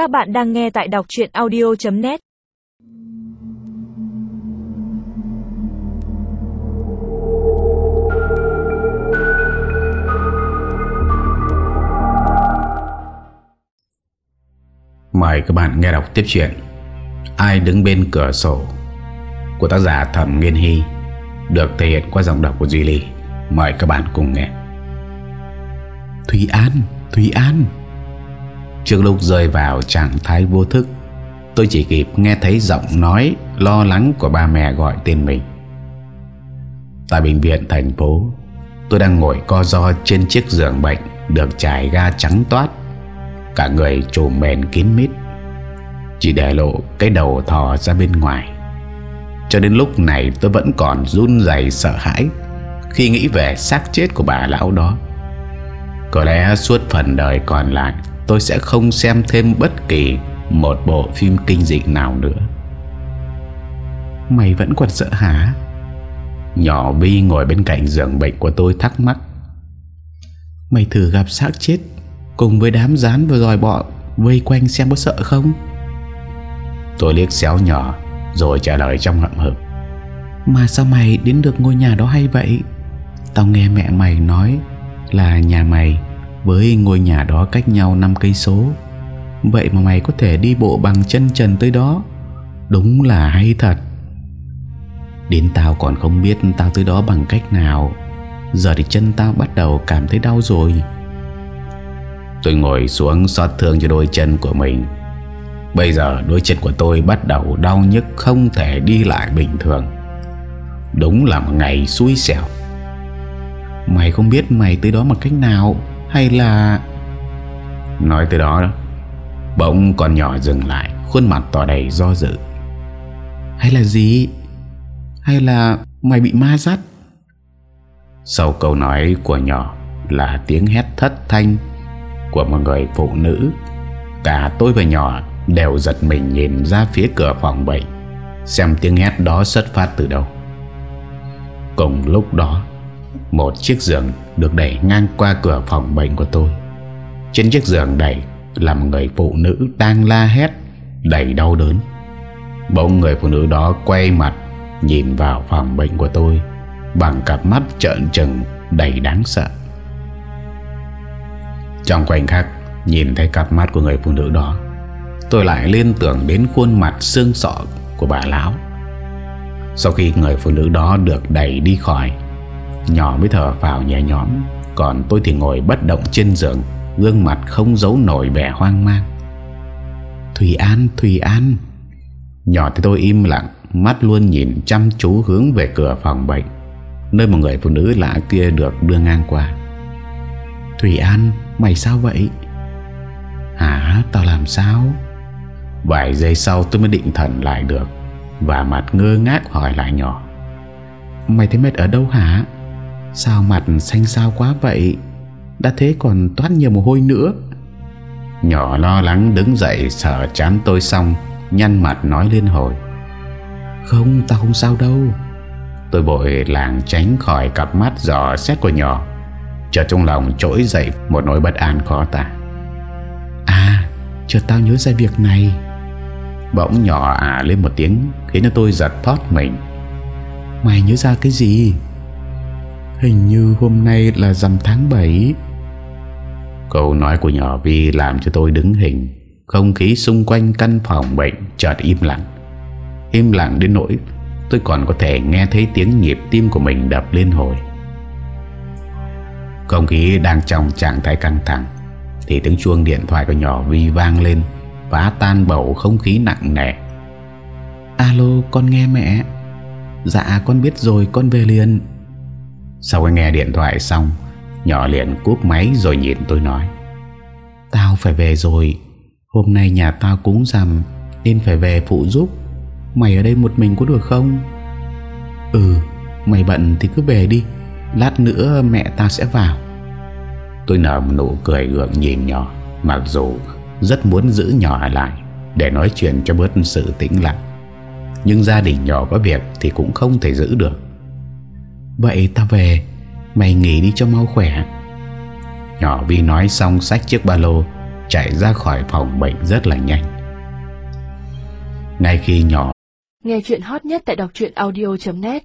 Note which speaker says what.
Speaker 1: Các bạn đang nghe tại đọc chuyện audio.net
Speaker 2: Mời các bạn nghe đọc tiếp chuyện Ai đứng bên cửa sổ Của tác giả Thẩm Nghiên Hy Được thể hiện qua giọng đọc của Duy Ly. Mời các bạn cùng nghe. Thúy An Thúy An Trước lúc rơi vào trạng thái vô thức. Tôi chỉ kịp nghe thấy giọng nói Lo lắng của ba mẹ gọi tên mình. Tại bệnh viện thành phố, Tôi đang ngồi co ro trên chiếc giường bệnh Được trải ga trắng toát. Cả người trùm mền kín mít. Chỉ để lộ cái đầu thò ra bên ngoài. Cho đến lúc này tôi vẫn còn run dày sợ hãi Khi nghĩ về xác chết của bà lão đó. Có lẽ suốt phần đời còn lại Tôi sẽ không xem thêm bất kỳ Một bộ phim kinh dị nào nữa. Mày vẫn còn sợ hả? Nhỏ Vi ngồi bên cạnh giường bệnh của tôi thắc mắc. Mày thử gặp xác chết Cùng với đám rán và dòi bọ Vây quanh xem có sợ không? Tôi liếc xéo nhỏ Rồi trả lời trong hậm hực. Mà sao mày đến được ngôi nhà đó hay vậy? Tao nghe mẹ mày nói Là nhà mày với ngôi nhà đó cách nhau 5 cây số, Vậy mà mày có thể đi bộ bằng chân trần tới đó. Đúng là hay thật. Đến tao còn không biết tao tới đó bằng cách nào. Giờ thì chân tao bắt đầu cảm thấy đau rồi. Tôi ngồi xuống xót thương cho đôi chân của mình. Bây giờ đôi chân của tôi bắt đầu đau nhức không thể đi lại bình thường. Đúng là một ngày xui xẻo. Mày không biết mày tới đó bằng cách nào. Hay là Nói tới đó Bỗng con nhỏ dừng lại Khuôn mặt tỏ đầy do dự. Hay là gì? Hay là mày bị ma dắt Sau câu nói của nhỏ Là tiếng hét thất thanh Của một người phụ nữ Cả tôi và nhỏ Đều giật mình nhìn ra phía cửa phòng bệnh Xem tiếng hét đó xuất phát từ đâu. Cùng lúc đó một chiếc giường được đẩy ngang qua cửa phòng bệnh của tôi. Trên chiếc giường đẩy Là một người phụ nữ đang la hét, Đầy đau đớn. Bỗng người phụ nữ đó quay mặt, Nhìn vào phòng bệnh của tôi, Bằng cặp mắt trợn trừng, Đầy đáng sợ. Trong khoảnh khắc Nhìn thấy cặp mắt của người phụ nữ đó, Tôi lại liên tưởng đến khuôn mặt xương sọ của bà lão. Sau khi người phụ nữ đó được đẩy đi khỏi Nhỏ mới thở vào nhẹ nhõm Còn tôi thì ngồi bất động trên giường Gương mặt không giấu nổi vẻ hoang mang Thùy An, Thùy An Nhỏ thì tôi im lặng Mắt luôn nhìn chăm chú hướng về cửa phòng bệnh Nơi một người phụ nữ lạ kia được đưa ngang qua Thùy An, mày sao vậy? Hả, tao làm sao? Vài giây sau tôi mới định thần lại được Và mặt ngơ ngác hỏi lại nhỏ Mày thấy mệt ở đâu hả? Sao mặt xanh xao quá vậy? Đã thế còn toát nhiều mồ hôi nữa. Nhỏ lo lắng đứng dậy, Sợ chán tôi xong, Nhăn mặt nói lên hồi. Không, tao không sao đâu. Tôi vội làng tránh khỏi cặp mắt giò xét của nhỏ. Chợt trong lòng trỗi dậy, Một nỗi bất an khó tả. À chợt tao nhớ ra việc này. Bỗng nhỏ à lên một tiếng, Khiến cho tôi giật thoát mình. Mày nhớ ra cái gì? Hình như hôm nay là rằm tháng 7 Câu nói của nhỏ Vi làm cho tôi đứng hình. Không khí xung quanh căn phòng bệnh chợt im lặng. Im lặng đến nỗi Tôi còn có thể nghe thấy tiếng nhịp tim của mình đập lên hồi. Không khí đang trong trạng thái căng thẳng Thì tiếng chuông điện thoại của nhỏ Vi vang lên Phá tan bầu không khí nặng nề. Alo con nghe mẹ. Dạ con biết rồi con về liền sau khi nghe điện thoại xong, Nhỏ liền cúp máy rồi nhìn tôi nói. Tao phải về rồi. Hôm nay nhà tao cúng rằm, Nên phải về phụ giúp. Mày ở đây một mình có được không? Ừ Mày bận thì cứ về đi. Lát nữa mẹ tao sẽ vào. Tôi nở một nụ cười gượng nhìn nhỏ, Mặc dù rất muốn giữ nhỏ lại Để nói chuyện cho bớt sự tĩnh lặng. Nhưng gia đình nhỏ có việc Thì cũng không thể giữ được. Vậy ta về, Mày nghỉ đi cho mau khỏe. Nhỏ Vi nói xong xách chiếc ba lô, Chạy ra khỏi phòng bệnh rất là nhanh. Ngay khi nhỏ
Speaker 1: Nghe chuyện hot nhất tại đọc audio.net